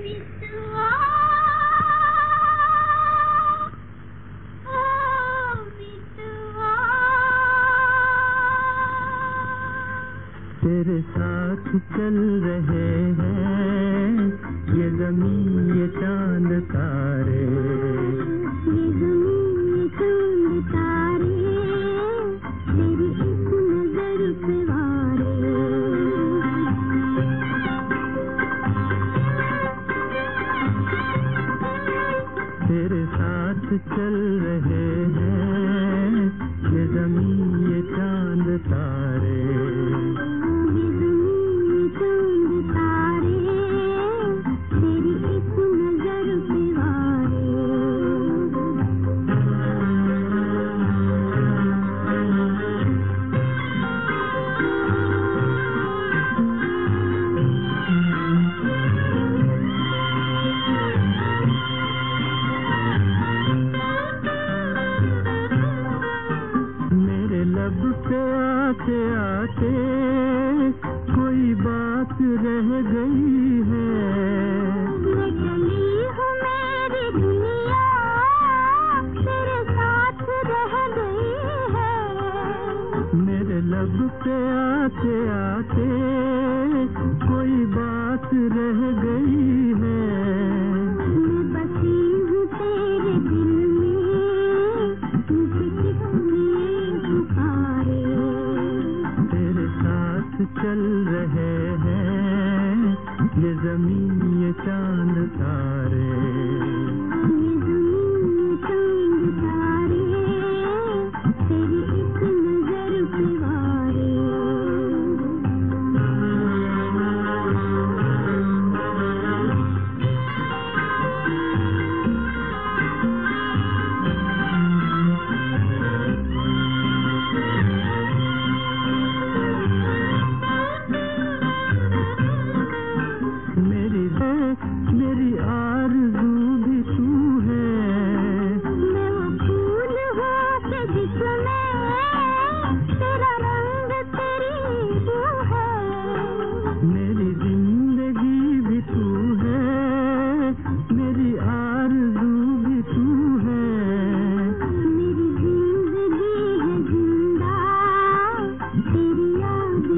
मितवा ओ मितवा तेरे साथ चल रहे हैं ये ज़मीन ये चाँद तेरे साथ चल रहे मेरे लब पे आते आते कोई बात रह गई है। हूँ मेरी दुनिया तेरे साथ रह गई है। मेरे लब पे आते आते कोई बात रह गई साथ चल रहे हैं। ये ज़मीन ये चाँद तारे।